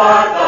art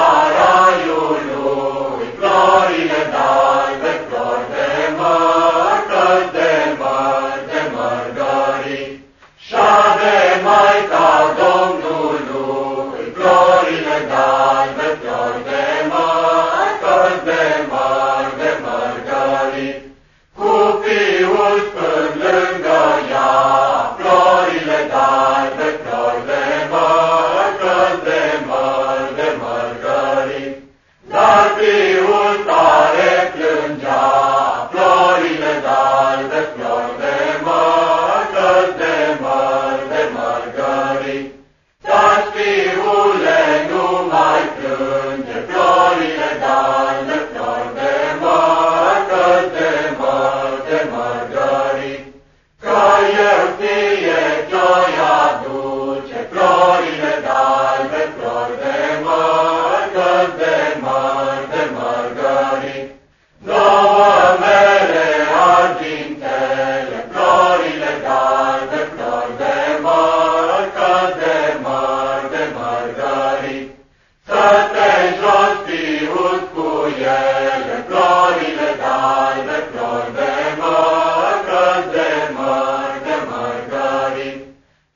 ele florile galbe, flori de măcări, de mări, de mărgării.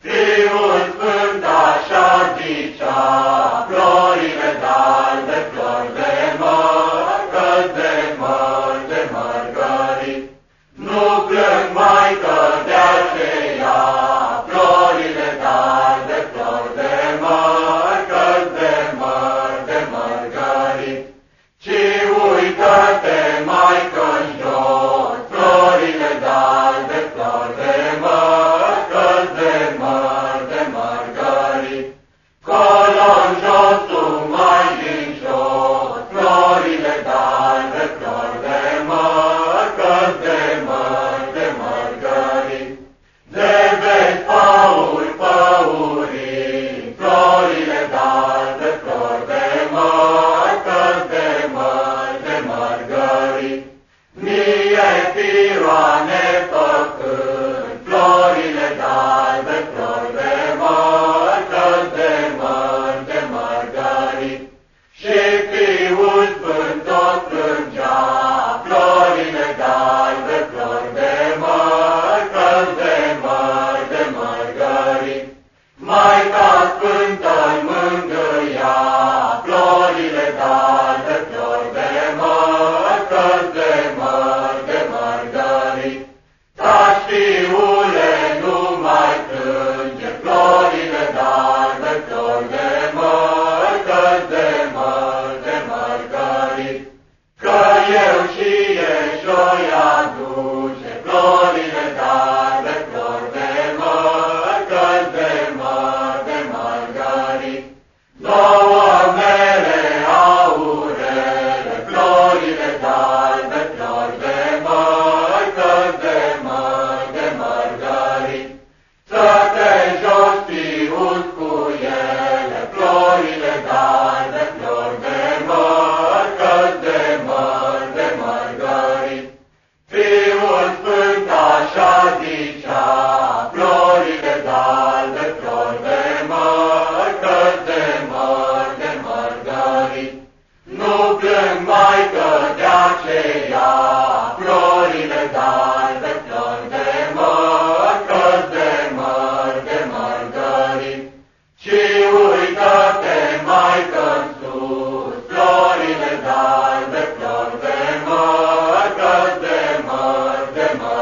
Fiul Sfânt așa zicea, florile galbe, flori de măcări, de mări, de mărgării. Nu plă. joy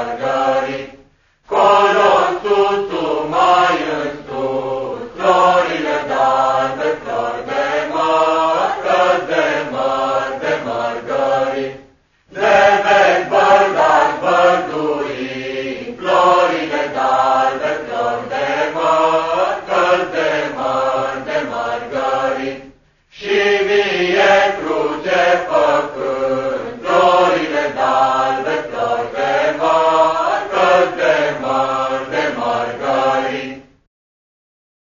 Marga.